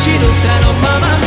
しぐさのまま